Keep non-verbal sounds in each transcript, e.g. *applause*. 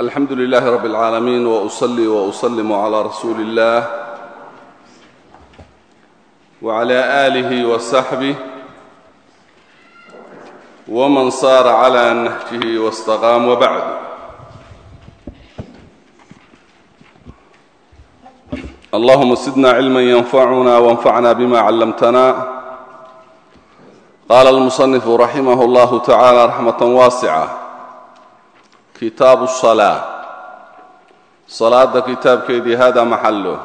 alxamdu لlh rb العaalamiin وأصlي وأsلm عlى rasuuli الlah وعlى آlih وصaxbih wman sar عlى نhjih واstaqاam وbعd allahuma sidna cilma ynfacuna وانfacna bma clamtna qala اlmuصنif raximah اllah taعalى raxmaة waascة kitaabu salaa. Salaada kitaabkeedii hada maxallo.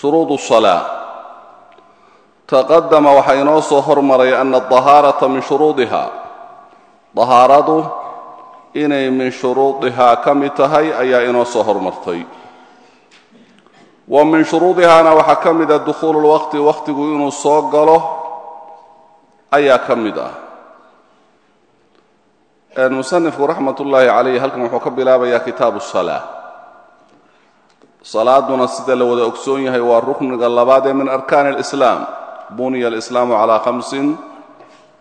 Shuruudu salaa. Taqadama waxaa inoo soo hormaray ana ahaarata min shuruudiha dahaaradu inay min shuruudihaa ka mid tahay ayaa inoo soo hormartay. Wa min shuruudihaana waxaa ka mid ah dukhuulu lwaqti waqtigu inuu soo galo ayaa ka mid ah musanifku raxmat ullaahi calayh halkan wuxuu ka bilaabayaa kitaabu salaa salaaduna sida la wada ogsoon yahay waa rukniga labaad ee min arkaani alislaam. Buniya alislaamu calaa khamsin.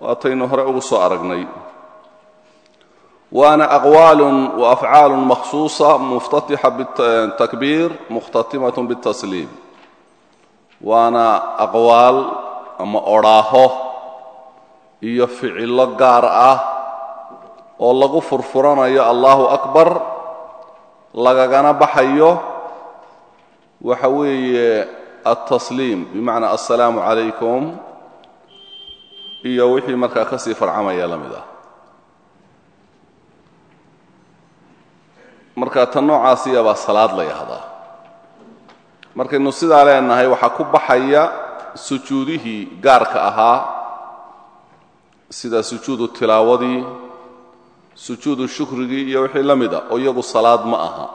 Waataynu hore ugu soo aragnay. Waana aqwaalun wa afcaalun makhsuusa muftatixa bitakbiir mukhtatimatun bitasliim waana aqwaal ama odhaaho iyo ficillo gaar ah oo lagu furfuranayo allahu akbar lagagana baxayo waxa weeye altasliim bimacnaa assalaamu calaykum iyo wixii markaa ka sii farcamaya la mid ah. Marka tan noocaasiya baa salaad la yahdaa. Markaynu sidaa leenahay waxaa ku baxaya sujuudihii gaarka ahaa sida sujuudu tilaawadii sujuudu shukrigii iyo wixii la mid a oo iyagu salaad ma aha.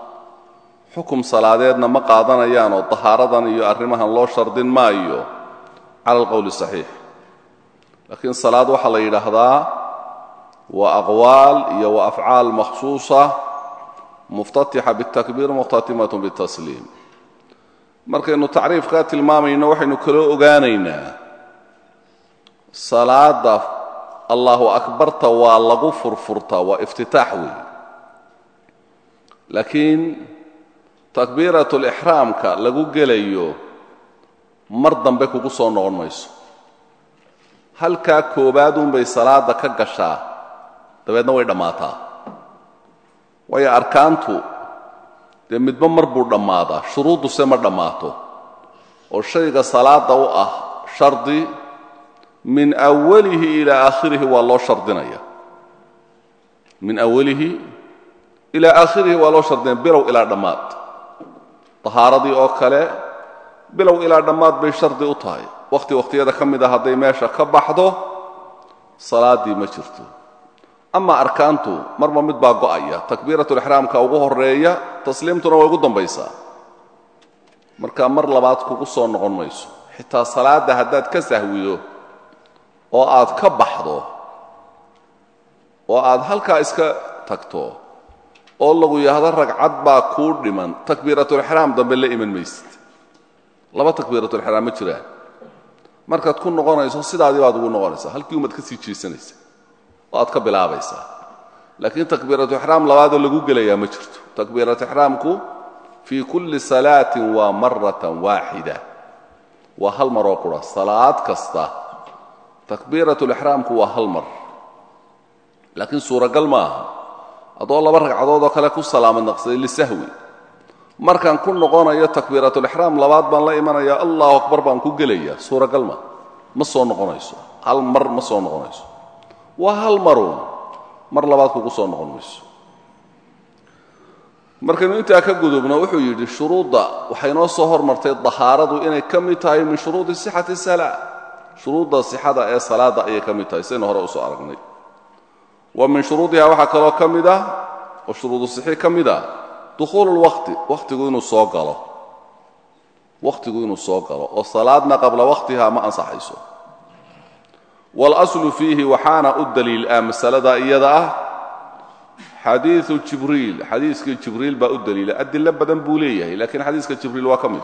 Xukum salaadeedna ma qaadanayaan oo dahaaradan iyo arrimahan loo shardin maayo. Cala alqowli saxiix. Laakiin salaad waxaa la yidhaahdaa waa aqwaal iyo waa afcaal makhsuusa muftatixa bitakbiir mukhtatimatun bitasliim. Markaynu tacriifkaa tilmaamayno waxaynu kaloo ogaanaynaa salaada allahu akbarta waa lagu furfurtaa waa iftitaax weey laakiin takbiirat lixraamka lagu gelayo mar dambe kugu soo noqon mayso. Halkaa koobaadunbay salaada ka gashaa dabeedna way dhammaataa waayo arkaantu dee midba mar buu dhammaadaa shuruudduse ma dhammaato oo shayga salaada u ah shardi min awalihi ilaa aakhirihi waa loo shardinaya. Min awalihi ilaa aakhirihi waa loo shardinaya bilow ilaa dhammaad. Tahaaradii oo kale bilow ilaa dhammaad bay shardi u tahay. Wakhti wakhtiyada ka mid a hadday meesha ka baxdo salaaddii ma jirto. Ama arkaantu marba mid baa go'aya. Takbiiratulixraamka ugu horreeya tasliimtuna way ugu dambaysaa. Marka mar labaad kugu soo noqon mayso. Xitaa salaadda haddaad ka sahwido oo aad ka baxdo oo aad halkaa iska tagto oo lagu yahdo ragcad baa kuu dhiman. Takbiiratulixraam dambe la iman maysid. Laba takbiiratulixraam ma jiraan markaad ku noqonayso sidaadii baad ugu noqonaysaa. Halkii umaad ka sii jeesanaysa oo aad ka bilaabaysaa. Laakiin takbiiratulixraam labaadoo lagu gelayaa ma jirto. Takbiiratixraamku fii kulli salaatin waa maratan waaxida. Waa hal maroo qura. Salaad kasta takbiiratulixraamku waa hal mar. Laakiin suuragal ma aha adoo laba ragcadood oo kale ku salaamad naqsaday lisahwi. Markaan ku noqonayo takbiiratulixraam labaad baan la imanaya allahu akbar baan ku gelaya suuragal ma ma soo noqonayso. Hal mar ma soo noqonayso. Waa hal maruun mar labaad kugu soo noqon mayso. Markaynu intaa ka gudubno wuxuu yidhi shuruudda waxay noo soo hormartay dahaaradu inay ka mid tahay min shuruudi sixati salaa shuruudda sixada ee salaadda ayay ka mid tahay saynu hore u soo aragnay. Wa min shuruudiha waxaa kaloo ka mid ah oo shuruudu sixi ka mid ah dukhuulu lwaqti wakhtigu inuu soo galo. Wakhtigu inuu soo galo oo salaadna qabla wakhtiha ma ansaxayso. Waalaslu fiihi waxaana u daliil ah masalada iyada ah xadiiu jibriil xadiiskii jibriil baa u daliila. Adilo badan buu leeyahay lakiin xadiiska jibriil waa ka mid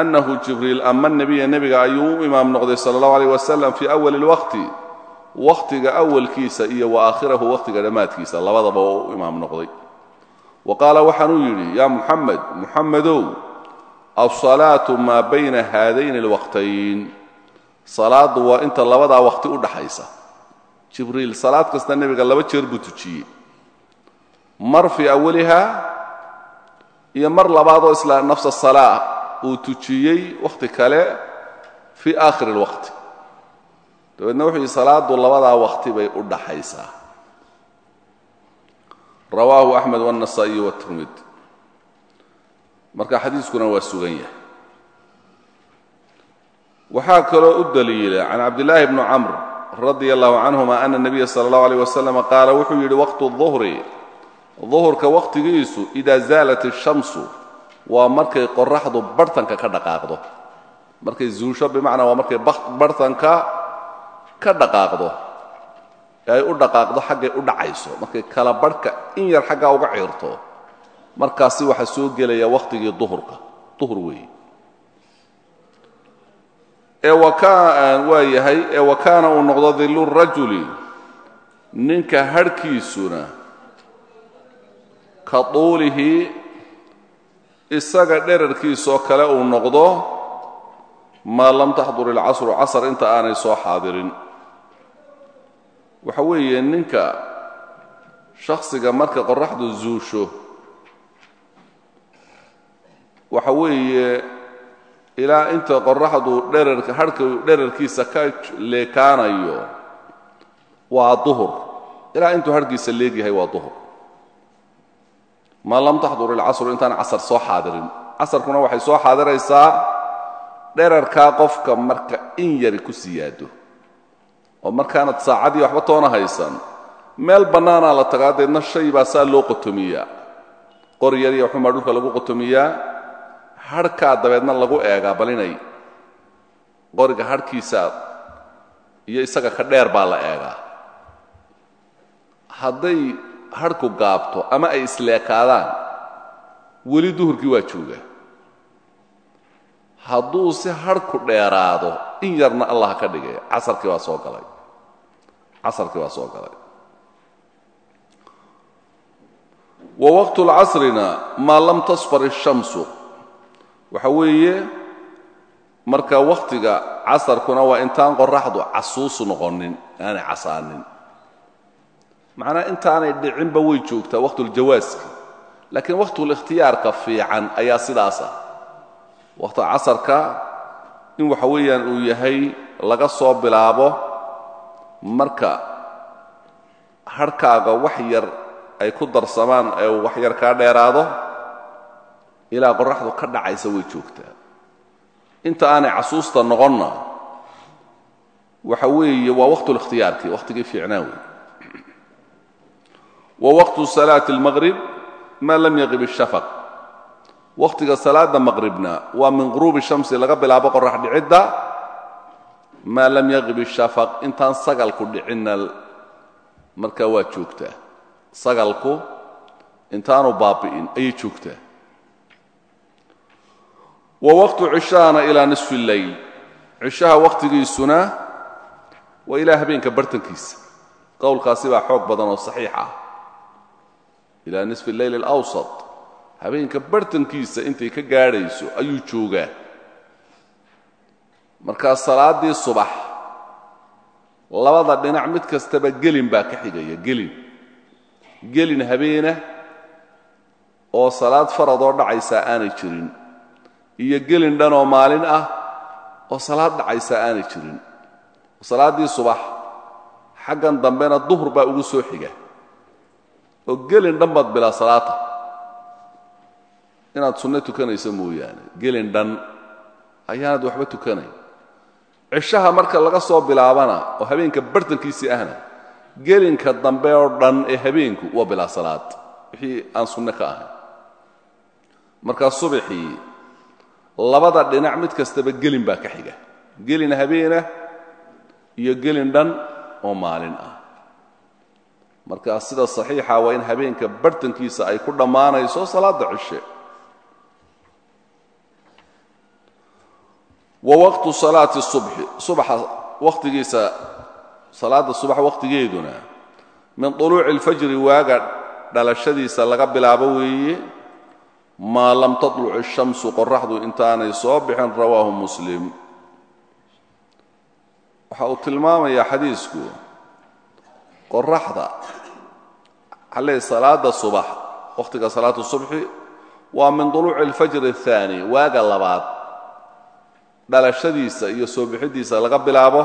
annahu jibriil ama nebiya nebiga ayuu u imaam noqday sala allahu alayh wasalam fii awali اlwaqti wakhtiga awalkiisa iyo wa aakhirahu wakhtiga dhammaadkiisa labadaba oo u imaam noqday wa qaala waxaanuu yidhi yaa muxamed muxamedow alsalaatu maa bayna haadayni alwaqtayn salaaddu waa inta labadaa waqti u dhaxaysa jibriil salaad kasta nebiga laba jeer buu tujiyey mar fii awaliha iyo mar labaadoo isla nafsa salaa uu tujiyey wakhti kale fii aakhiri اlwaqti dabeedna wuxuu yihi salaadu labadaa waqti bay u dhaxaysaa rawaahu axmed wالنasaaئي wالtirmidi marka xadiiskuna waa sugan yahay waxaa kaloo u daliila can cabdillaahi bni camr radia allahu canhuma ana الnabiya salى اllahu alيyh waslama qaala wuxuu yidhi waqtu الظuhri duhurka waqtigiisu idaa zaalat الshamsu waa markay qoraxdu barhtanka ka dhaqaaqdo. Markay zuusho bimacnaa waa markay barhtanka ka dhaqaaqdo. Ee ay u dhaqaaqdo xaggay u dhacayso. Markay kala barhka in yar xaggaa uga ciirto markaasi waxaa soo gelaya wakhtigii duhurka. Duhur weeye. Ee waa yahay ee wa kaana uu noqdo dillu rajuli. Ninka harhkiisuna ka tuulihi isaga dherarkiisoo kale uu noqdo maa lam taxdur ilcasru casar inta aanay soo xaadirin. Waxa weeye ninka shakhsiga marka qoraxdu zuusho waxa weeye ilaa inta qoraxdu dherarka harhka dherarkiisa ka leekaanayo waa duhur. Ilaa intuu harhkiisa leegyahay waa duhur maa lam taxdur ilcasru intaan casar soo xaadirin. Casarkuna waxay soo xaadiraysaa dherarkaa qofka marka in yari ku siyaado. Oo markaanad saacadii waxba toona haysan meel bannaanaa la tagaa deedna shay baa saa loo qotomiyaa qori yar iyo xumaa dhulka lagu qotomiyaa harhkaa dabeedna lagu eegaa bal inay qoriga harhkiisa iyo isaga ka dheer baa la eegaa. Hadday harhku gaabto ama ay isleekaadaan weli duhurkii waa jooga. Hadduu si harhku dheeraado in yarna allah ka dhigay. Casarkii baa soo galay. Casarkii baa soo galay. Wa waqtu lcasrina maa lam tasfar الshamsu waxa weeye marka wakhtiga casarkuna waa intaan qoraxdu casuusu noqonin aanay casaanin macnaa intaanay dhicinba way joogtaa waqtuljawaaska laakiin waqtulikhtiyaarka fiican ayaa sidaas ah. Waqti casarka in waxa weeyaan uu yahay laga soo bilaabo marka harhkaaga wax yar ay ku darsamaan ee wax yar kaa dheeraado ilaa qoraxdu ka dhacaysa way joogtaa. Inta aanay casuusta noqonna waxa weeye waa waqtulikhtiyaarkii wakhtigii fiicnaa wey wa waqtu salaati اlmaqrib maa lam yaqib الshafaq wakhtiga salaada maqribna waa min quruubi shamsi laga bilaabo qorax dhicidda maa lam yaqib ishafaq intaan sagalku dhicinna markaa waa joogtaa sagalku intaanu baabi'in ayay joogtaa wa waqtu cishaana ilaa nisfi اleyl cishaha wakhtigiisuna waa ilaa habeenka bartankiisa qowlkaasi baa xoog badan oo saxiix ah ilaa nisfi اleyl اlawsat habeenka bartankiisa intay ka gaadhayso ayuu joogaa. Markaa salaaddii subax labada dhinac mid kastaba gelin baa ka xigaya gelin. Gelin habeena oo salaad faradoo dhacaysaa aanay jirin. Iyo gelin dhan oo maalin ah oo salaad dhacaysaa aanay jirin. Salaaddii subax xaggan dambena duhur baa ugu soo xiga oo gelin dhan baad bilaa salaata. Inaad sunno tukanayso mooyaane gelin dhan ayaanad waxba tukanayn. Cishaha marka laga soo bilaabana oo habeenka bartankiisii ahna gelinka dambe oo dhan ee habeenku waa bilaa salaad. Wixii aan sunno ka ahayn. Markaa subaxii labada dhinac mid kastaba gelin baa ka xiga. Gelin habeena iyo gelin dhan oo maalin ah markaa sida saxiixa waa in habeenka bartankiisa ay ku dhammaanayso salaadda cishe wa waqtu salaati subxi subaxa wakhtigiisa salaadda subax wakhtigeeduna min طuluuci اlfajri waaga dhalashadiisa laga bilaabo weeye maa lam taطluc الshamsu qoraxdu intaanay soo bixin rawaahu muslim waxa uu tilmaamayaa xadiisku qoraxda xale salaada subax wakhtiga salaatu subxi waa min duluuci alfajri الثaani waaga labaad dhalashadiisa iyo soo bixidiisa laga bilaabo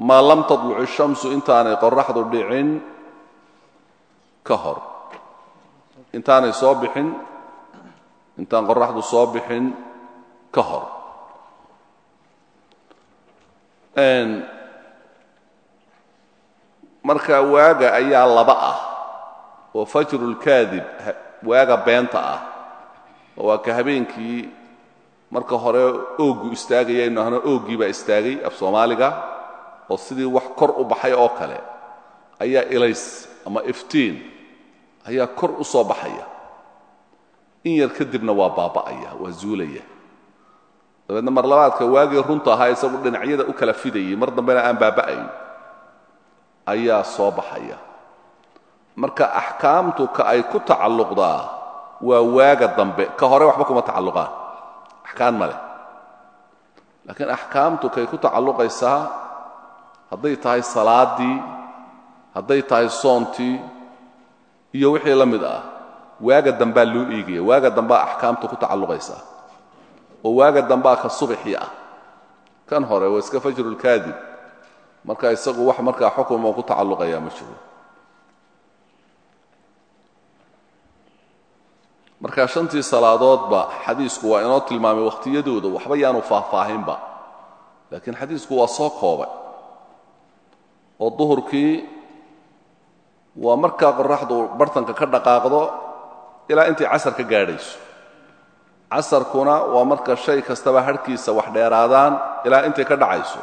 maa lam tadluc الshamsu intaanay qoraxdu dhicin ka hor intaanay soo bixin intaan qoraxdu soo bixin ka hor marka waaga ayaa laba ah oo fajru اlkaadib waaga beenta ah. Oo waa ka habeenkii marka hore ooggu istaagaya aynu ahno ooggii baa istaagay af soomaaliga oo sidii wax kor u baxay oo kale. Ayaa ilays ama iftiin ayaa kor u soo baxaya. In yar kadibna waa baaba'aya waa zuulaya. Dabeedna mar labaadka waagii runta ahaa isagu dhinacyada u kala fidayay mar dambena aan baaba'ayn ayaa soo baxaya marka axkaamtu ka ay ku tacalluqdaa waa waaga dambe. Ka hore waxba kuma tacalluqaan. Axkaan ma leh. Laakiin axkaamtu kay ku tacalluqaysaa hadday tahay salaaddii hadday tahay soontii iyo wixii la mid ah waaga dambaa loo eegaya. Waaga dambaa axkaamtu ku tacalluqaysaa. Oo waaga dambaa ka subxii ah. Kan hore waa iska fajrulkaadib marka isagu wax markaa xukuma ku tacalluqayaa ma jiro marka shantii salaadoodba xadiisku waa inoo tilmaamay wakhtiyadooda waxba yaanu faahfaahinba. Laakiin xadiisku waa soo koobay. Oo duhurkii waa markaa qoraxdu bartanka ka dhaqaaqdo ilaa intay casar ka gaadhayso. Casarkuna waa marka shay kastaba harhkiisa wax dheeraadaan ilaa intay ka dhacayso.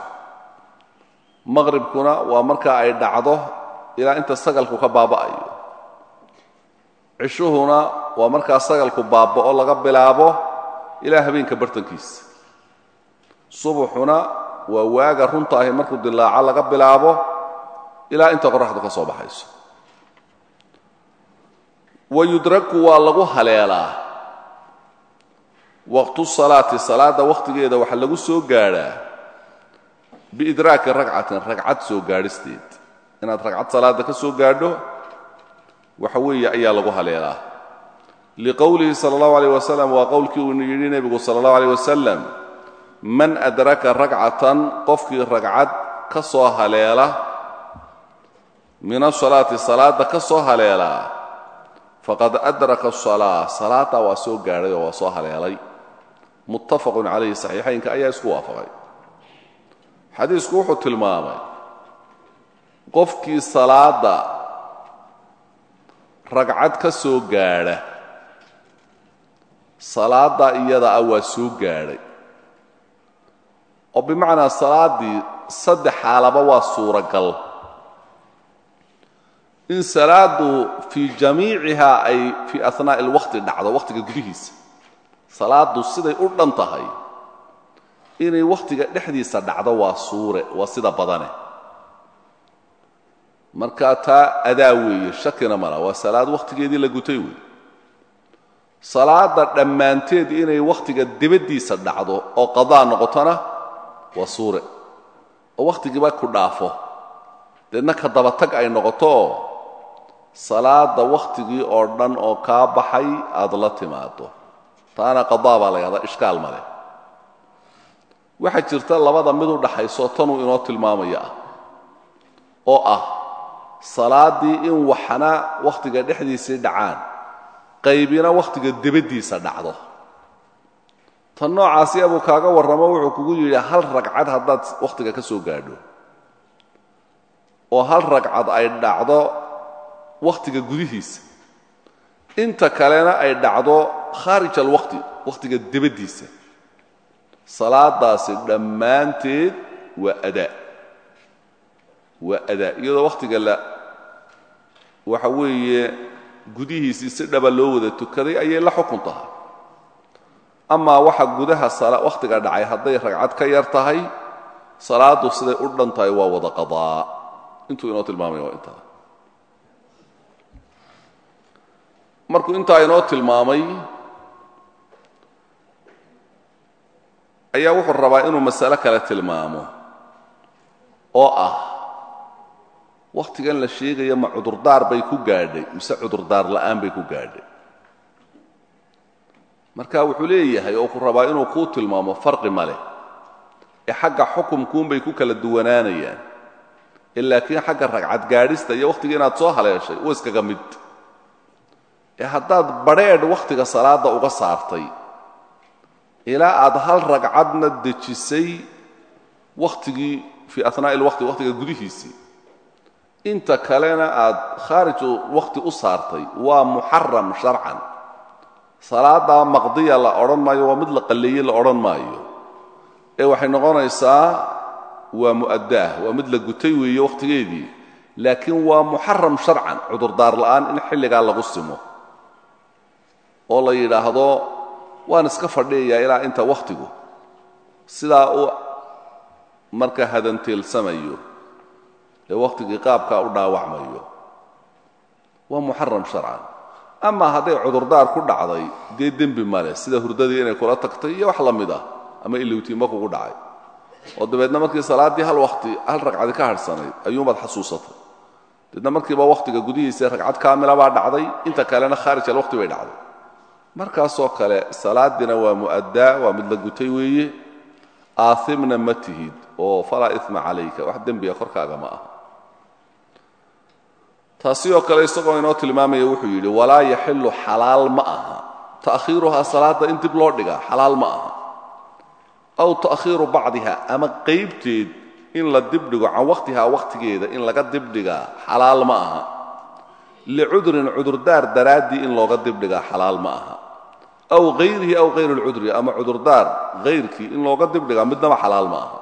Maqribkuna waa marka ay dhacdo ilaa inta sagalku ka baaba'ayo cishuhuna waa markaa sagalku baaba'o laga bilaabo ilaa habeenka bartankiisa. Subuxuna waa waaga runta ahi markuu dilaaco laga bilaabo ilaa inta qoraxdu ka soo baxayso. Wa yudraku waa lagu haleelaa. Waqtu salaati salaadda wakhtigeeda waxaa lagu soo gaadhaa. Biidraaki ragcatin ragcad soo gaadhisteed. Inaad ragcad salaadda ka soo gaadho waxa weeye ayaa lagu haleelaa. Liqowlihi sala allahu alayh wasalam waa qowlkii uu yidhi nebigu sala allahu alayh wasalam man adraka ragcatan qofkii ragcad ka soo haleela min asalaati salaadda ka soo haleelaa faqad adraka asalaa salaaddaa waa soo gaadhay oo waa soo haleelay. Muttafaqun calayhi saxiixaynka ayaa isku waafaqay. Xadiisku wuxuu tilmaamay qofkii salaadda ragcad ka soo gaadha. Salaadda iyada ah waa soo gaadhay. Oo bimacnaa salaaddii saddex xaalaba waa suuragal. In salaaddu fii jamiicihaa ay fii ahnaa'i alwaqti dhacdo wakhtiga gudihiisa. Salaaddu siday u dhan tahay. Inay wakhtiga dhexdiisa dhacdo waa suure waa sida badane markaa taa adaa weeye shakina mala waa salaad wakhtigeedii la gutay weeye. Salaadda dhammaanteed inay wakhtiga dibaddiisa dhacdo oo qadaa noqotona waa suure. Oo wakhtigiiba ku dhaafo. Deedna ka dabatag ay noqotooo salaadda wakhtigii oo dhan oo kaa baxay aad la timaado taana qadaa baa la yahdaa ishkaal ma leh. Waxaa jirta labada mid u dhaxayso tanuu inoo tilmaamaya ah. Oo ah salaaddii in waxna wakhtiga dhexdiisii dhacaan qaybina wakhtiga debaddiisa dhacdo. Tan noocaasi abuu kaaga warramo wuxuu kugu yidhi hal ragcad haddaad wakhtiga ka soo gaadho? oo hal ragcad ay dhacdo wakhtiga gudihiisa. Inta kalena ay dhacdo khaarij alwaqti wakhtiga debaddiisa salaadaasi dhammaanteed waa adaa waa adaa. Iyadoo wakhtiga la waxa weeye gudihiisii si dhaba loo wada tukaday ayay la xukun tahay. Amaa waxa gudaha wakhtiga dhacay hadday ragcad ka yar tahay salaaddu siday u dhan tahay waa wada qadaa. Intuu inoo tilmaamaya waa intaa. Markuu intaa inoo tilmaamay ayaa wuxuu rabaa inuu masale kale tilmaamo oo ah wakhtigan la sheegaya ma cudurdaar bay ku gaadhay mise cudurdaar la'aan bay ku gaadhay? Marka wuxuu leeyahay oo ku rabaa inuu kuu tilmaamo farqi ma leh. Ee xagga xukumkuunbay ku kala duwanaanayaan. Ee laakiin xagga ragcad gaadhista iyo wakhtiga inaad soo haleeshay wa iskaga mid. Ee haddaad badrheedh wakhtiga salaadda uga saartay ilaa aad hal ragcadna dejisay wakhtigii fii anaa'i lwaqti wakhtiga gudihiisii inta kalena aad khaariju wakhti u saartay waa muxaram sharcan. Salaaddaa maqdiya la odhan maayo waa mid la qalleeyey la odhan maayo. Ee waxay noqonaysaa waa mu'addaah waa mid la gutay weeye wakhtigeedii laakiin waa muxaram sharcan cudurdaar la'aan in xilligaa lagu simo. Oo la yidhaahdo waan iska fadhiyayaa ilaa inta wakhtigu sidaa u marka hadanteelsamayo ee wakhtigii qaabkaa u dhaawacmayo. Waa muxaram sharcan. Ama hadday cudurdaar ku dhacday dee dembi male sida hurdadii inay kula tagtay iyo wax la mid ah ama ilowtiinba kugu dhacay. Oo dabeedna markii salaaddii hal wakhti hal ragcadi ka hadhsanayd ayuunbaad xasuusatay. Dabeedna markiiba wakhtiga gudihiisa ragcad kaamila baa dhacday inta kalena khaarij alwaqti bay dhacday. Markaasoo kale salaadina waa mu'addaa waa mid la gutay weeye. Aaimna ma tihid oo falaa ima calayka taasi oo kale isagoo inoo tilmaamaya wuxuu yidhi walaa yaxilu xalaal ma aha. Ta'khiiruhaa salaadda in dib loo dhigaa xalaal ma aha. Aw ta'khiiru bacdiha ama qaybteed in la dibdhigo can wakhtihaa wakhtigeeda in laga dibdhigaa xalaal ma aha. Licudrin cudurdaar daraaddii in looga dibdhigaa xalaal ma aha. Aw hayrihi aw hayr اlcudri ama cudurdaar hayrkii in looga dibdhigaa midnaba xalaal ma aha.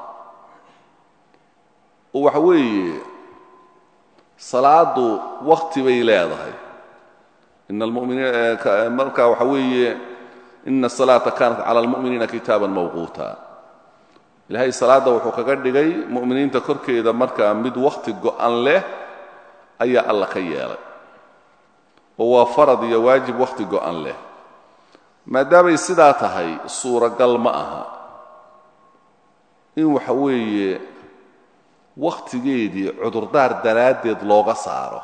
Oo waxa weeye salaadu wakti bay leedahay in almuminiina marka waxa weeye ina الsalaaةa kanat calى اlmu'miniina kitaaban mawquuta ilaahay salaadda wuxuu kaga dhigay mu'miniinta korkeeda markaa mid wakhti go'an leh ayaa alla ka yeelay oo waa farad iyo waajib wakhti go'an leh maadaamay sidaa tahay suuragal ma aha in waxa weeye wakhtigeedii cudurdaar daraaddeed looga saaro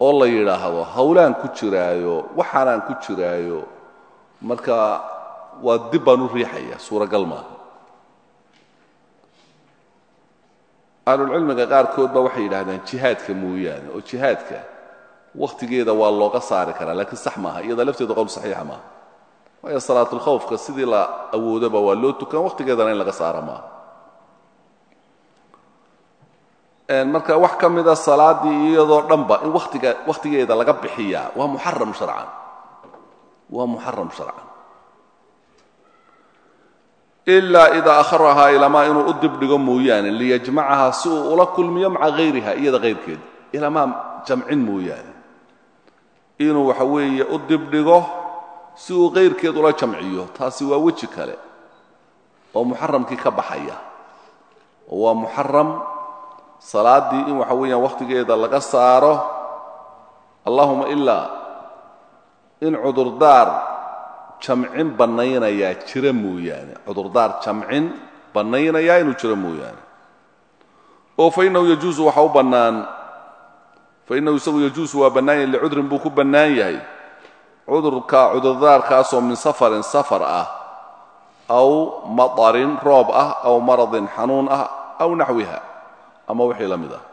oo la yidhaahdo hawlaan ku jiraayo waxaanaan ku jiraayo. Marka waa dib baan u riixaya suuragal maaha. Ahlulcilmiga qaarkood ba waxay yidhahdeen jihaadka mooyaane oo jihaadka wakhtigeeda waa looga saari karaa laakiin sax maaha iyada lafteeda qowl saxiixa maaha. Waayo salaatulkhawfka sidii la awoodaba waa loo tukan wakhtigeedana in laga saara maaha marka wax ka mida salaaddii iyadoo dhanba in watiga wakhtigeeda laga bixiyaa waa muxaram sharcan. Waa muxaram sharcan. Ilaa idaa akharahaa ilamaa inuu u dibdhigo mooyaane liyajmacahaa si uu ula kulmiyo maca hayriha iyada hayrkeed ilamaa jamcin mooyaane. Inuu waxa weeye u dibdhigo si uu hayrkeed ula jamciyo taasi waa weji kale oo muxaramkii ka baxaya. Waa muxaram salaaddii in waxa weeyaan wakhtigeeda laga saaro allahuma ilaa in cudurdaar jamcin bannaynayaa jira mooyaane. Cudurdaar jamcin bannaynayaa inuu jiro mooyaane. Oo fa innahu yajuusu waxa u bannaan fa innahu isagu yajuusu waa bannaan yahay licudrin buu ku bannaan yahay. Cudurka cudurdaarkaasoo min safarin safar ah aw matarin roob ah aw maradin xanuun ah aw naxwiha ama wixii la mid ah.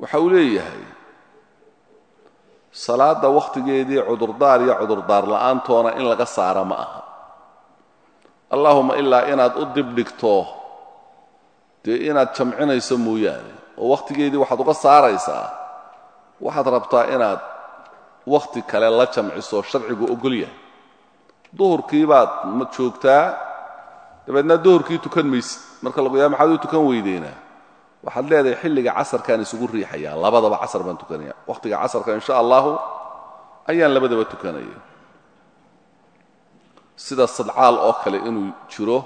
Waxa uu leeyahay salaadda wakhtigeedii cudurdaar iyo cudurdaar la'aantoona in laga saara ma aha. Allaahuma ilaa inaad u dibdhigto dee inaad jamcinayso mooyaane oo wakhtigeedii waxaad uga saaraysaa waxaad rabtaa inaad wakhti kale la jamciso sharcigu ogol yahay. Duhurkii baad ma joogtaa dabeedna duhurkii tukan maysid marka lagu yaa maxaad u tukan weydeynaa waxaad leedahay xilliga casarkaan isugu riixayaa labadaba casar baan tukanaya. Wakhtiga casarka insha allahu ayaan labadaba tukanaya. Sida sadcaal oo kale inuu jiro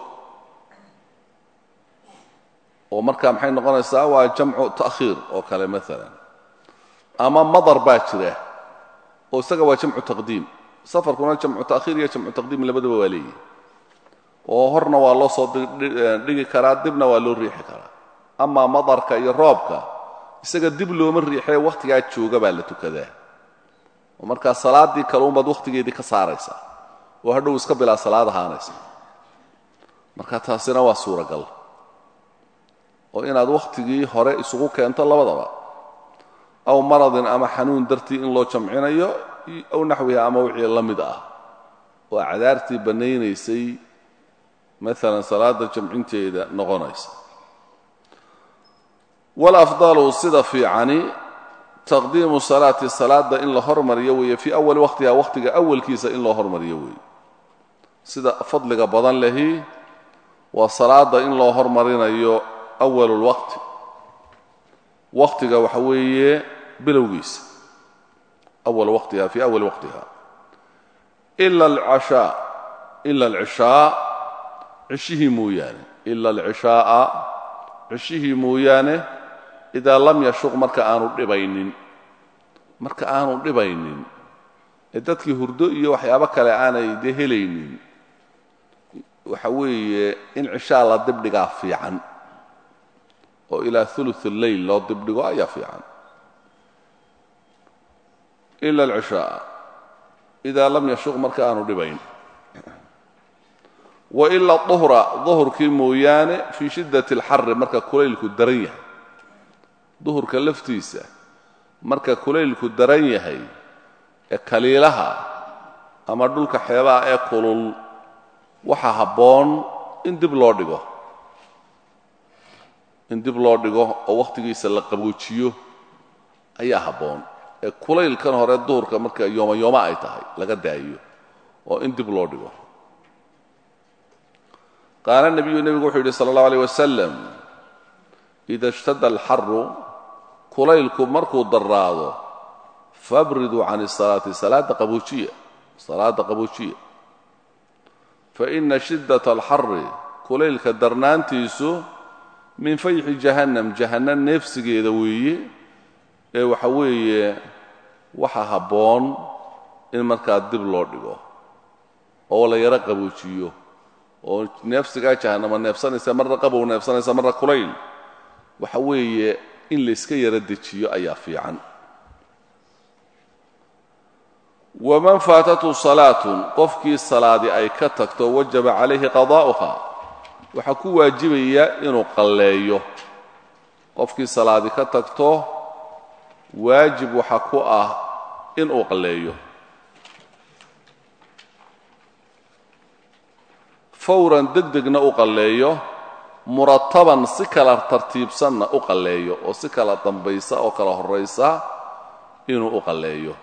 oo markaa maxay noqonaysaa? Waa jamcu ta'khiir oo kale maalan ama madar baa jira oo isaga waa jamcu taqdiim. Safarkuna jamcu ta'khiir iyo jamcu taqdiim labadaba waa leeyihi oo horna waa loo soo dhigi karaa dibna waa loo riixi karaa. Amaa madarka iyo roobka isaga dib looma riixee wakhtigaa jooga baa la tukadaa. Oo markaa salaaddii kale unbaad wakhtigeedii ka saaraysaa oo hadhow iska bilaa salaad ahaanaysa. Marka taasina waa suuragal. Oo inaad wakhtigii hore isugu keento labadaba. Aw maradin ama xanuun dartii in loo jamcinayo aw naxwihi ama wixii la mid ah. Oo cadaartii bannaynaysay maalan salaadda jamcinteeda noqonaysa. Walafdalu sida fiicani taqdiimu salaati salaadda in la hormariyo weeye fii awali wakhtiha wakhtiga awalkiisa in loo hormariyo weeye. Sida fadliga badan lehi waa salaadda in loo hormarinayo awalulwaqti wakhtiga waxa weeye bilowgiisa. Awal waqtiha fii awali waqtiha. Ila alcashaa ila alcishaa cishihii mooyaane ila alcishaaa. Cishihii mooyaane idaa lam yashuq marka aanu dhibaynin. Marka aanu dhibaynin ee dadkii hurdo iyo waxyaabo kale aanay dee helaynin waxa weeye in cishaa la dibdhigaa fiican. Oo ilaa uluث اleyl loo dibdhigo ayaa fiican. Ila alcishaaa. Idaa lam yashuq marka aanu dhibayn wa ila duhra duhurkii mooyaane fii shiddat اlxari marka kulaylku daran yahay. Duhurka laftiisa marka kulaylku daran yahay ee kaliilaha ama dhulka xeebaha ee kulul waxaa habboon in dib loo dhigo. In dib loo dhigo oo wakhtigiisa la qaboojiyo ayaa habboon. Ee kulaylkan hore duhurka marka yooma yooma ay tahay laga daayo oo in dib loo dhigo qaala nebiyu nebigu wuxuu yidhi sala allahu aleyh wasalam ida ishtada alxaru kulaylku markuu daraado fabriduu can isalaati salaadda qaboojiya salaadda qaboojiya faina shiddat alxari kulaylka darnaantiisu min fayxi jahannam jahannam neefsigeeda weeye ee waxa weeye waxa habboon in markaa dib loo dhigo oo la yaro qaboojiyo oo neefsigaa jahannama neefsanaysa marna qabow neefsanaysa marna kulayl waxa weeye in layska yaro dejiyo ayaa fiican. Waman faatatu salaatun qofkii salaadi ay ka tagto wajaba calayhi qadaa'uha waxaa ku waajibaya inuu qalleeyo. Qofkii salaadi ka tagto waajib waxa ku ah inuu qalleeyo fawran deg degna u qalleeyo murataban si kala tartiibsanna u qalleeyo oo si kala dambaysa oo kala horraysa inuu u qalleeyo.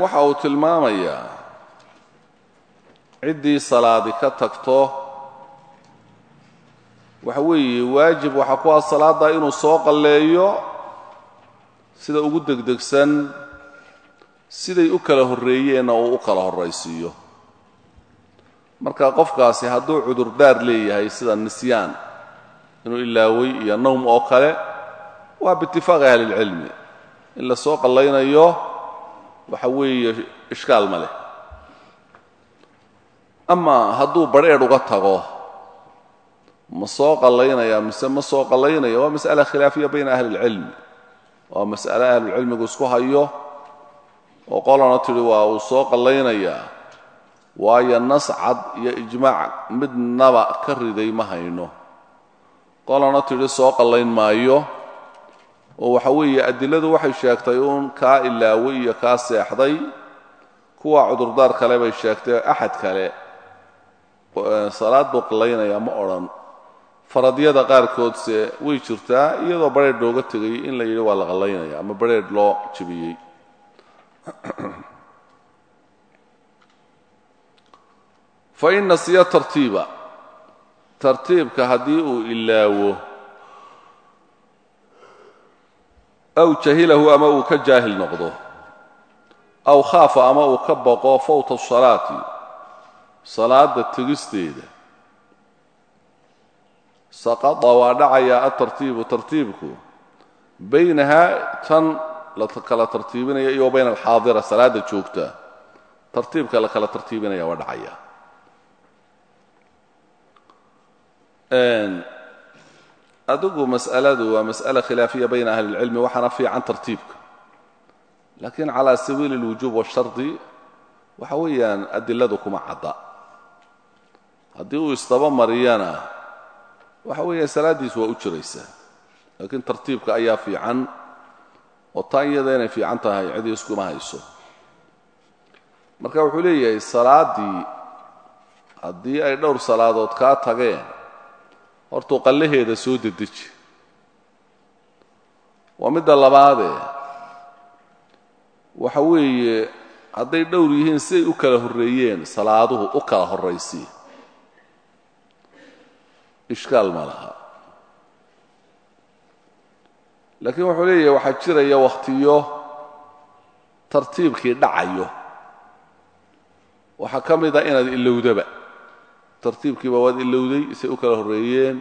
Waxa uu tilmaamayaa ciddii salaadi ka tagto waxa weeye waajib waxaa ku ah salaadda inuu soo qalleeyo sida ugu degdegsan siday u kala horreeyeenna uu u kala horraysiiyo. Marka qofkaasi hadduu cudurdaar leeyahay sida nisyaan inuu ilaaway iyo nowm oo kale waa biitifaaqi ahlilcilmi in la soo qallaynayo waxa weeye ishkaal ma leh. Ama hadduu badrheedh uga tago ma soo qallaynaya mise ma soo qallaynaya waa mas'ala khilaafiya bayna ahli اlcilmi waa mas'ale ahlulcilmigu isku hayo oo qolana tidhi waa uu soo qallaynayaa. Waayo nas cad iyo ijmaac midnaba ka riday ma hayno. Qolana tidhi soo qallayn maayo oo waxa weeye adiladu waxay sheegtay uun kaa ilaaway iyo kaa seexday kuwa cudurdaar kale bay sheegtay axad kale. Salaad buu qallaynaya ma odhan faradyada qaarkoodse way jirtaa iyadoo badrheedh looga tegay in la yidhi waa la qallaynaya ama badrheedh loo jebiyey *clears throat* fa in nasiya tartiiba. Tartiibka haddii uu ilaawo aw jahilahu ama uu ka jaahil noqdo aw khaafa ama uu ka boqo fawta salaati salaada tegisteeda saqada waa dhacayaa atartiibu tartiibku baynahaa tan la kala tartiibinaya iyo bayna alxaadira salaada joogta tartiibka la kala tartiibinaya waa dhacaya adigu mas'aladu waa mas'ala khilaafiya bayna ahli اlcilmi waxaana fiican tartiibka lakiin calى sabiili اlwujuub washardi waxa weeyaan adiladu kuma cadda haddii uu isdaba mariyana waxa weeya salaaddiisu waa u jiraysaa. Laakiin tartiibka ayaa fiican oo taa iyada inay fiican tahay cidii iskuma hayso. Marka wuxuu leeyahay salaaddii haddii ay dhowr salaadood kaa tageen hortuu qallaheeda soo dedeji waa midda labaadee waxa weeye hadday dhowr yihiin siday u kala horreeyeen salaaduhu u kala horraysii ishkaal ma laha. Laakiin wuxuu leeyahay waxaa jiraya wakhtiyo tartiibkii dhacayo. Waxaa ka mid a inaad ilowdaba tartiibkiiba waad ilowday say u kala horreeyeen.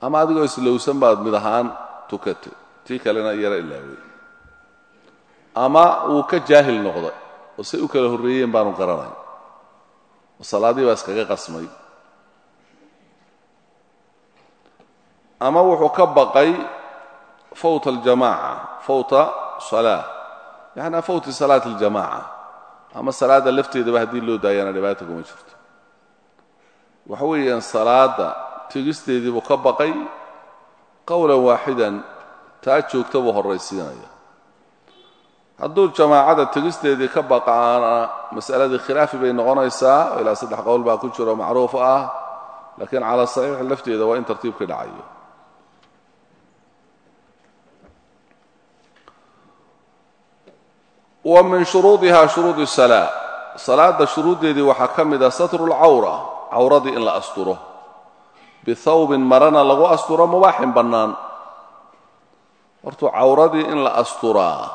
Ama adigoo islowsan baad mid ahaan tukatay tii kalena yaro ilaaway ama wuu ka jaahil noqday oo say u kala horreeyeen baanu garanay oo salaadii baa iskaga qasmay ama wuxuu ka baqay fawta aljamaaca fawta salaa yacnaa fawti salaati aljamaaca. Ama salaadda lafteedaba haddii loo daayana dhibaata kuma jirto. Waxa weeyaan salaadda tegisteedii buu ka baqay qowlan waaxidan taa joogta buu horraysiinaya. Hadduu jamaacada tegisteedii ka baqaana mas'aladii khilaafi bay noqonaysaa ilaa saddex qowl baa ku jiro macruuf ah laakiin cala saxiix lafteeda waa in tartiibka dhacayo wa min shuruudiha shuruudi salaa. Salaadda shuruuddeedii waxaa ka mid ah satru lcawra cawradii in la asturo. Bihawbin marana lagu asturo mubaaxin bannaan. Hortuu cawradii in la asturaa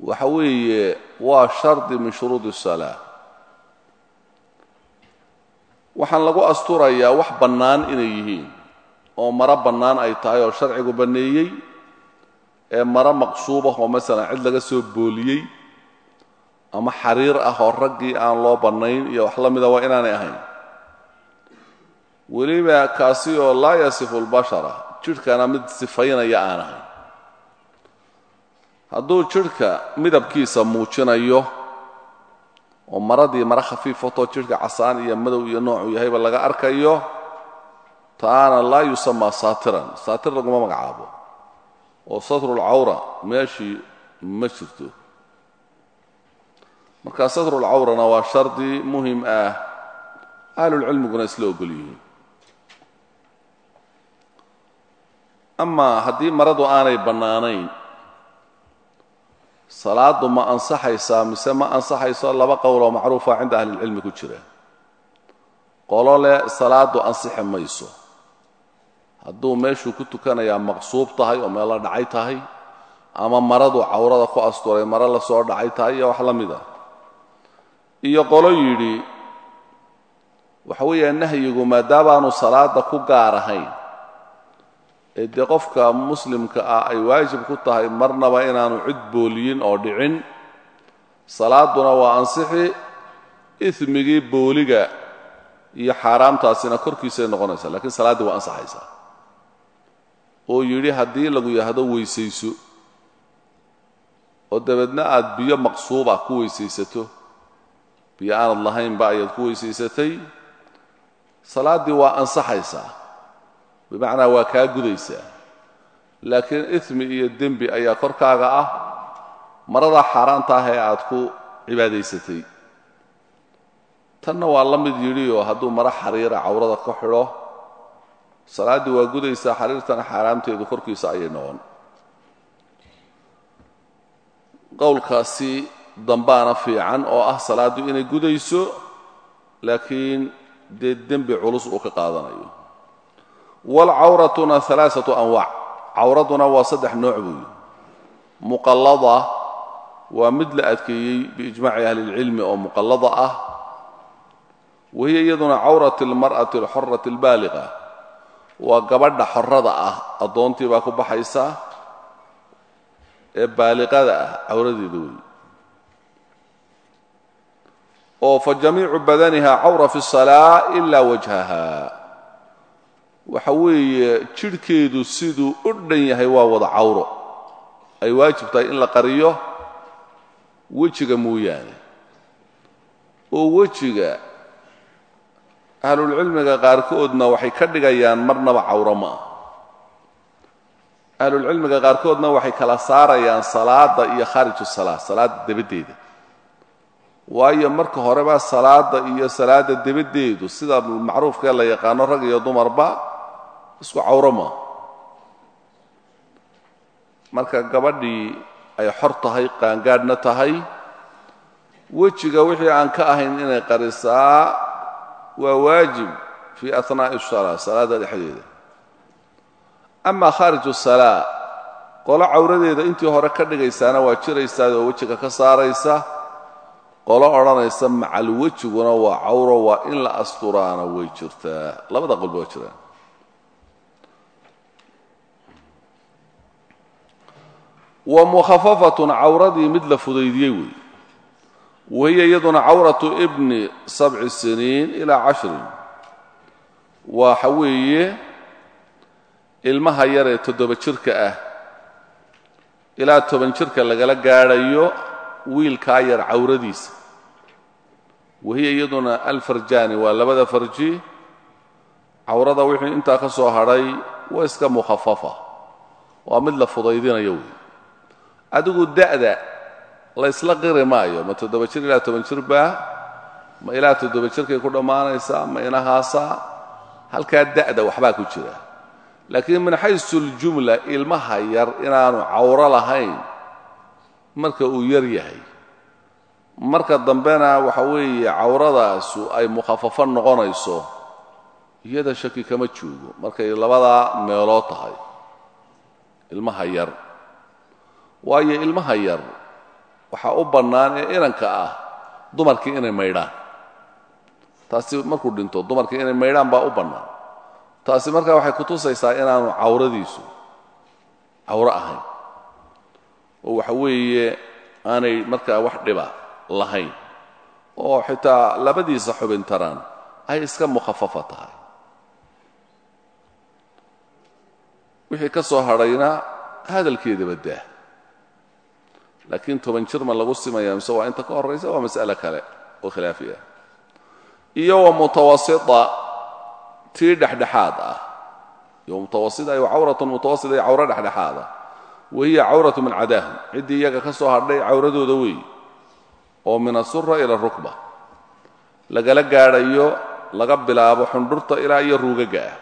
waxa weeye waa shardi min shuruudi الsalaa waxaan lagu asturayaa wax bannaan inay yihiin oo maro bannaan ay tahay oo sharcigu banneeyey ee maro maqsuubah oo masalan cid laga soo booliyey ama xariir ah oo raggii aan loo bannayn iyo wax la mida waa inaanay ahayn. Weliba kaasi oo laa yasifu اlbashara jidhkana mid sifaynaya aan ahayn. Hadduu jidhka midabkiisa muujinayo oo maradii maro khafiifatoo jidhka casaan iyo madow iyo noocuu yahayba laga arkayo taana laa yusamaa saatiran saatir laguma magacaabo oo satrulcawra meeshii ma jirto. Marka satrulcawrana waa shardi muhiim ah ahlulcilmiguna isla ogol yihiin. Amaa haddii maradu aanay bannaanayn salaaddu ma ansaxaysaa mise ma ansaxayso laba qowloo macruufa cinda ahlilcilmi ku jira? Qolo leh salaaddu ansixi mayso hadduu meeshuu ku tukanayaa maqsuub tahay oo meel la dhacay tahay ama maradu cawrada ku asturay maro la soo dhacay tahay iyo wax la mid a. Iyo qolo yidhi waxa weeyaa nahyigu maadaabaanu salaadda ku gaar ahayn. Ee dee qofka muslimka ah ay waajib ku tahay marnaba inaanu cid booliyin oo dhicin. Salaaduna waa ansixi ismigii booliga iyo xaaraamtaasina korkiisay noqonaysaa lakiin salaaddii waa ansaxaysaa oo yidhi haddii lagu yidhaahdo weysayso oo dabeedna aad biyo maqsuuba ku weysaysato biyo aanad lahaynba ayaad ku weysaysatay salaaddii waa ansaxaysaa bimacnaa waa kaa gudaysaa. Laakiin ismi iyo dembi ayaa korkaaga ah maradaa xaaraanta ah ee aad ku cibaadaysatay. Tanna waa la mid yidhi oo hadduu maro xariira cawrada ka xidho salaadii waa gudaysaa xariirtana xaaraamteedu korkiisa ayay noqon. Qowlkaasi dambaana fiican oo ah salaaddu inay gudayso laakiin dee dembi culus uu ka qaadanayo. Walcawratuna alaaatu anwaac. Cawraduna waa saddex nooc buuyi muqallada waa mid la adkeeyey biijmaaci ahlilcilmi oo muqallada ah. Wahiya iyaduna cawrat almar'ati alxorati albaaliqa waa gabadha xorada ah addoontii baa ku baxaysa ee baaliqada ah cawradeeda wey oo fa jamiicu badaniha cawra fi الsalaa ilaa wajhaha. Waxa weeye jidhkeedu siduu u dhan yahay waa wada cawro. Ay waajib tahay in la qariyo wejiga mooyaane. Oo wejiga ahlulcilmiga qaarkoodna waxay ka dhigayaan marnaba cawro ma ah ahlulcilmiga qaarkoodna waxay kala saarayaan salaada iyo khaariju salaa salaadda debaddeeda waayo marka horeba salaada iyo salaada debaddeedu sida macruufkee la yaqaano rag iyo dumarba isku cawro ma marka gabadhii ay xor tahay qaangaadhna tahay wejiga wixii aan ka ahayn inay qarisaa waa waajib fii ahnaa'i salaa salaadda dhexdeeda. Amaa khaariju salaa qolo cawradeeda intii hore ka dhigaysaana waa jiraysaa oo wejiga ka saaraysa qolo odhanaysa macal wejiguna waa cawro waa in la asturaana way jirtaa. Labada qolba waa jiraan. Wa mukhafafatun cawradii mid la fudaydiyey weey wahiya iyaduna cawratu ibni sabci siniin ilaa cashrin. Waxa weeye ilmaha yar ee toddoba jirka ah. Ilaa toban jirka lagala gaadhayo wiilkaa yar cawradiisa. Wahiya iyaduna alfarjaani waa labada farji. Cawrada wixii intaa ka soo hadhay waa iska mukhafafa waa mid la fudaydinayo wey adigu da'da laysla qiri maayo. Ma toddoba jir ilaa toban jir baa? Ma ilaa toddoba jirkay ku dhammaanaysaa ma inahaasa halkaa da'da waxbaa ku jira. Laakiin min xaysu اljumla ilmaha yar inaanu cawro lahayn marka uu yar yahay. Marka dambena waxa weeye cawradaasu ay mukhafafo noqonayso iyada shaki kama joogo. Markay labadaa meelood tahay ilmaha yar. Waayo ilmaha yar waxaa u bannaan ee inanka ah dumarkii inay maydhaan. Taasi markuu dhinto dumarkii inay maydhaan baa u bannaan. Taasi markaa waxay kutusaysaa inaanu cawradiisu cawro ahayn. Oo waxa weeye aanay markaa wax dhiba lahayn. Oo xitaa labadiisa xubin taraan ay iska mukhafafa tahay. Wixii ka soo hadhayna hadalkeedaba daa laakiin toban jir ma lagu simaya mise waa inta ka horraysa waa mas'ale kale oo khilaafi ah iyo wa mutawasita tii dhexdhexaad ah iyo mutawasita iyo cawratun mutawasita iyo cawro dhexdhexaad ah wahiya cawratu min cadaahum ciddii iyaga ka soo hadhay cawradooda weey oo min asura ila rukba lagala gaadhayo laga bilaabo xundhurta ilaa iyo ruugaga ah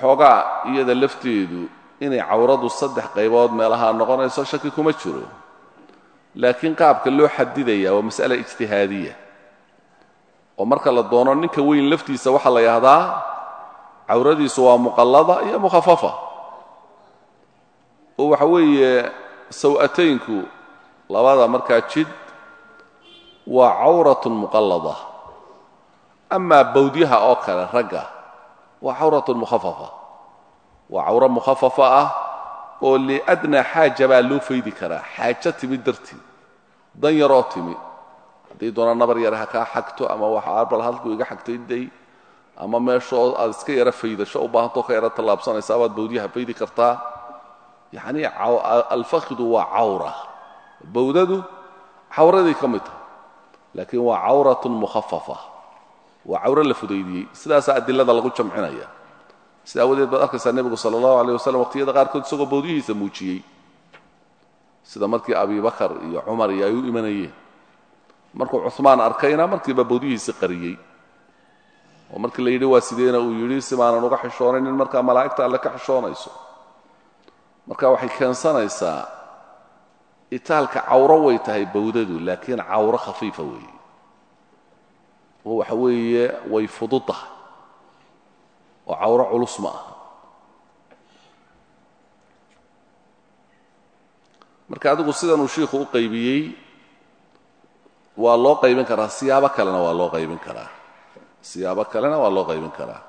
xoogaa iyada lafteedu inay cawradu saddex qaybood meelaha noqonayso shaki kuma jiro. Laakiin qaabka loo xadidaya waa mas'ala ijtihaadiya. Oo marka la doono ninka weyn laftiisa waxaa la yidhahdaa cawradiisu waa muqallada iyo mukhafafa oo waxa weeye saw-ataynku labada markaa jid waa cawratun muqallada. Amaa bawdyaha oo kale ragga waa cawratun mukhafafa waa cawro mukhafafa ah oo liadnaa xaaja baa loo faydi karaa. Xaajo timi darteed dan yaroo timi. Haddii doona nabar yar ha kaa xagto ama waxa bal halku iga xagtay day ama meeshoo aad iska yaro faydasho u baahantoo ka yaro tallaabsanaysa abaad bawdyaha faydi kartaa. Yacnii alfakidu waa cawra. Bawdadu cawradii ka mid tahay. Laakiin waa cawratun mukhafafa waa cawro la fudaydiyey. Sidaasaa adilada lagu jamcinaya sida awadeed baad arkaysaa nebigu sala allahu aleyh wasalam waqtiyada qaarkood isagoo bawdyihiisa muujiyey. Sida markii abibakar iyo cumar iyo ay u imanayeen. Markuu cumaan arkayna markiiba bawdyihiisi qariyey. Oo markii la yidhi waa sideena uu yidhi si maanan uga xishoonaynin markaa malaa'igta alle ka xishoonayso. Marka waxay keensanaysaa itaalka cawro way tahay bawdadu laakiin cawro khafiifa weeye. Oo waxa weeye way fudud tahay oo cawro culus ma aha. Marka adigu sidanuu shiikhu u qaybiyey waa loo qaybin karaa siyaabo kalena waa loo qaybin karaa. Siyaabo kalena waa loo qaybin karaa.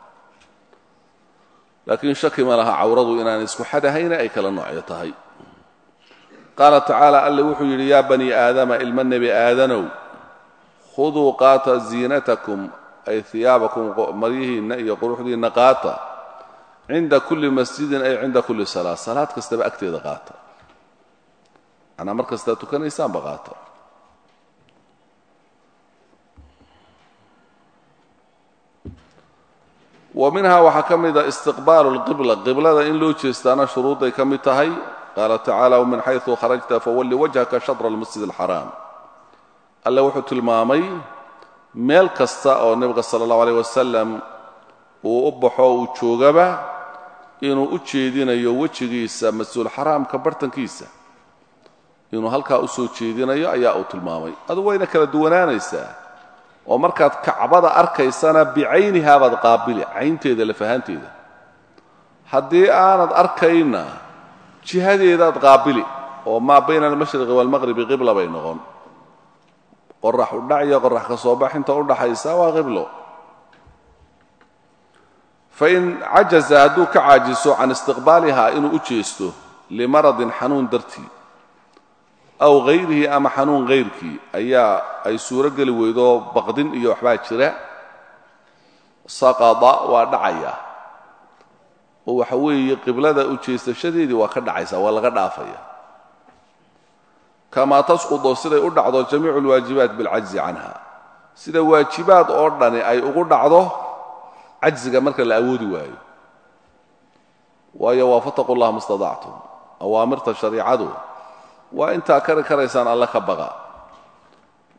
Laakiin shaki ma laha cawradu inaan isku xadahayna ay kala noocyo tahay. Qaala tacaala alle wuxuu yidhi yaa bani aadama ilma nebi aadanow khuduu qaata ziinatakum ay hiyaabakum maryihiinna iyo quruxdiinna qaata. Cinda kulli masjidin ay cinda kulli salaa salaad kastaba agteeda qaata. Macnaa mar kastaa tukanaysaanba qaata. Wa minhaa waxaa ka mida istiqbaalu lqibla qiblada in loo jeestaana shuruudday ka mid tahay qaala tacaala wamin xaysu kharajta fawalli wajhaka shatra almasjid alxaraam alle wuxuu tilmaamay meel kasta oo nebiga sala allahu aleyh wasalam uu u baxo uu joogaba inuu u jeedinayo wejigiisa masjidulxaraamka bartankiisa. Inuu halkaa u soo jeedinayo ayaa uu tilmaamay. Adu wayna kala duwanaanaysaa. Oo markaad kacbada arkaysana bicaynihaa baad qaabili caynteeda lafahaanteeda. Haddii aanad arkayna jihadeedaad qaabili oo maa bayna almashriqi waalmaqribi qibla bay noqon qorax u dhac iyo qorax ka soo bax inta u dhaxaysa waa qiblo. Fain cajaza hadduu ka caajiso can istiqbaalihaa inuu u jeesto limaradin xanuun dartii aw hayrihi ama xanuun hayrkii ayaa ay suuro geli weydo baqdin iyo waxbaa jira. Saqada waa dhacaya. Oo waxa weeye qiblada u jeestashadeedii waa ka dhacaysa waa laga dhaafaya kamaa tasqudo siday u dhacdo jamiicu lwaajibaat bilcajzi canha. Sida waajibaad oo dhani ay ugu dhacdo cajziga marka la awoodi waayo. Waayo waa fataqu llaha ma stadactum awaamirta shariicadu waa intaa kari karaysaan alle ka baqa.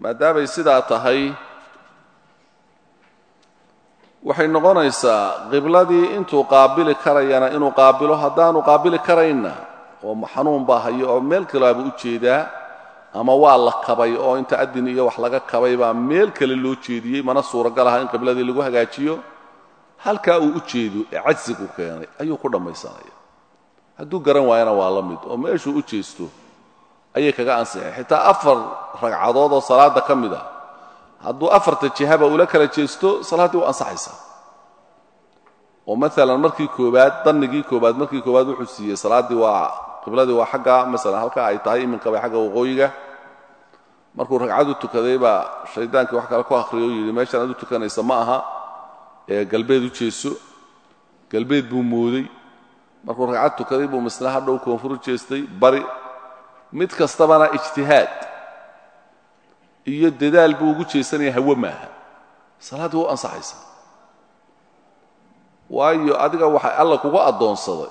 Maadaamay sidaa tahay waxay noqonaysaa qibladii intuu qaabili karayana inuu qaabilo haddaanu qaabili karaynna oo xanuun baa hayo oo meel kalaaba u jeedaa ama waa la kabay oo inta adin iyo wax laga kabay baa meel kale loo jeediyey mana suuragal aha in qibladii lagu hagaajiyo. Halkaa uu u jeedo ee cajsigu keenay ayuu ku dhammaysanaya hadduu garan waayana waa la mid oo meeshuu u jeesto ayay kaga ansixeen xitaa afar ragcadood oo salaada ka mid a hadduu afarta jihaba ula kala jeesto salaaddii waa ansaxaysaa. Oo maalan markii koobaad dannigii koobaad markii koobaad wuxuu siiyey salaaddii waa qibladii waa xagga masalan halkaa ay tahay iminka bay xagga waqooyiga. Markuu ragcadu tukaday baa shaydaankii wax kale ku akhriyo o yidhi meeshaan ad u tukanaysa ma aha. Ee galbeed u jeeso galbeed buu mooday. Markuu ragcad tukaday buu misna hadhow koonfur u jeestay bari. Mid kastabana ijtihaad. Iyo dadaal buu ugu jeesanaya hawe maaha. Salaaddii waa ansaxaysa. Waayo adiga waxay alla kuga addoonsaday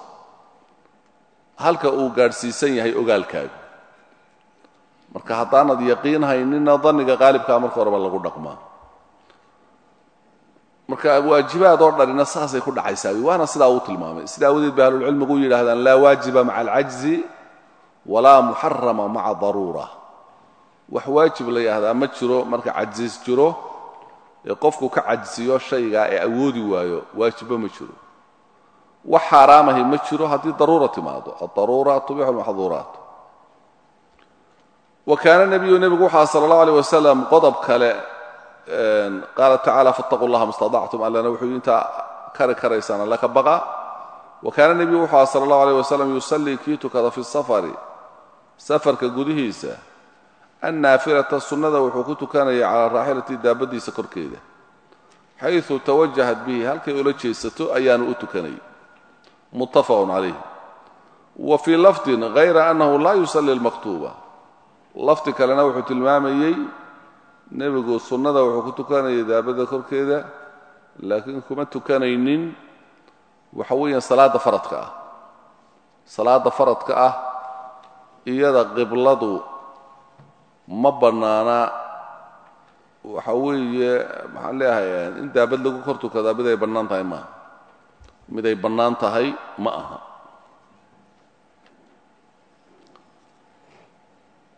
halka uu gaadhsiisan yahay ogaalkaagu. Marka haddaanad yaqiin haynina danniga qaalibkaa marka horeba lagu dhaqmaa. Marka waajibaad oo dhanina saasay ku dhacaysaa waana sidaa uu tilmaamay. Sida awadeed bay ahlulcilmigu u yidhahdaan laa waajiba maca alcajzi walaa muxarama maca daruura. Wax waajib la yidhahdaa ma jiro marka cajis jiro ee qofku ka cajsiyo shaygaa ee awoodi waayo waajibba ma jiro wax xaaraamahi ma jiro haddii daruura timaado. Aldaruura tubixu lmaxduuraat wa kaana nebiyu nebigu wuxua sala allahu aleyh wasalam qodob kale qaala tacala fattaquu llaha ma stadactum allana wuxuu intaa kari karaysaan alle ka baqa. Wa kaana nebiyu wuxuu sala allahu aleyh wasalam yusallii kii tukada fi safari safarka gudihiisa. Annaafilata sunnada wuxuu ku tukanaya calaa raaxilati daabaddiisa korkeeda. Xayثu tawajahat bihi halkay ula jeesato ayaanu u tukanay muttafaqun calayh wa fii lafdin hayra annahu laa yusalli اlmaktuuba lafdi kalena wuxuu tilmaamayey nebigu sunnada wuxuu ku tukanayay daabadda korkeeda laakiin kuma tukanaynin waxa weeyaan salaadda faradka ah. Salaadda faradka ah iyada qibladu ma bannaana waxa weeye maxaan leeyahay in daabad lagu kor tukadaa mid ay bannaan tahay maaha mid ay bannaan tahay ma aha.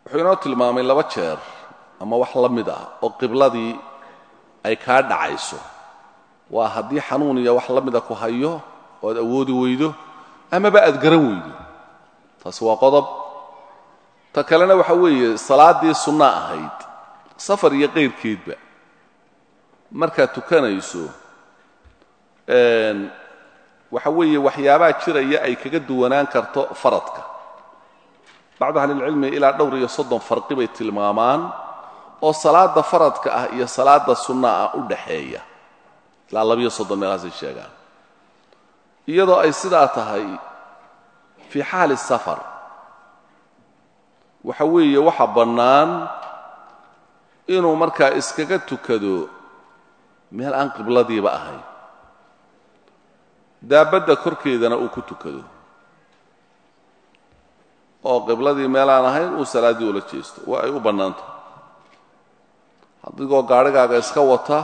Wuxuu inoo tilmaamay laba jeer ama wax la mid ah oo qibladii ay kaa dhacayso. Waa haddii xanuun iyo wax la mida ku hayo oo ad awoodi weydo amaba aad garan weydo. Taasi waa qodob. Ta kalena waxa weeye salaaddii sunna ahayd safar iyo qayrkeedba markaad tukanayso waxa weeye waxyaabaa jiraya ay kaga duwanaan karto faradka. Bacdu ahlilcilmi ilaa dhowr iyo soddon farqi bay tilmaamaan oo salaada faradka ah iyo salaada sunna ah u dhaxeeya. Ilaa labiyo soddon meelahaasay sheegaan. Iyadoo ay sidaa tahay fii xaali safar. Waxa weeye waxa bannaan inuu markaa iskaga tukado meel aan qibladiiba ahayn daabadda korkeedana uu ku tukado. Oo qibladii meel aan ahayn uu salaaddii ula jeesto. Waa ay u bannaantah adigoo gaadhigaaga iska wata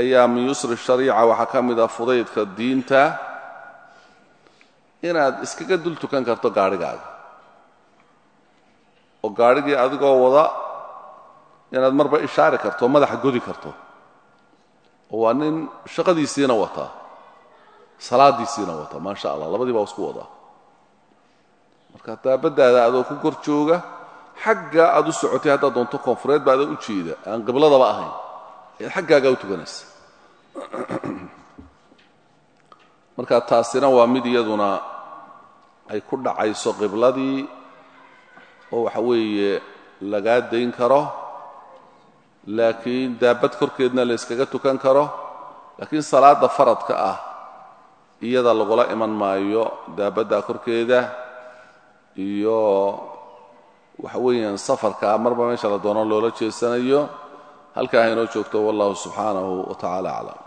ayaa min yusri shariica waxaa ka mid ah fudaydka diinta inaad iskaga dul tukan karto gaadhigaaga oo gaadhigii adigoo wada inaad marba ishaari karto madaxa godi karto. Oo waa nin shaqadiisiina wataa salaadiisiina wataa maa sha allah labadii baa isku wadaa marka daabaddaada adoo ku kor jooga xagga aad u socotay haddaad doonto koonfureed ba adaa u jeeda aan qibladaba ahayn ayaad xaggaagaa u tukanaysa. *clears throat* Marka taasina waa mid iyaduna ay ku dhacayso qibladii oo waxa weeye lagaa dayn karo laakiin daabad korkeedna la yskaga tukan karo laakiin salaada faradka ah iyada lagula iman maayo daabadda korkeeda iyo waxa weeyaan safarka marba meesha la doono loola jeesanayo. Halkaa haynoo joogto wallahu subxaanahu wa tacaala aclam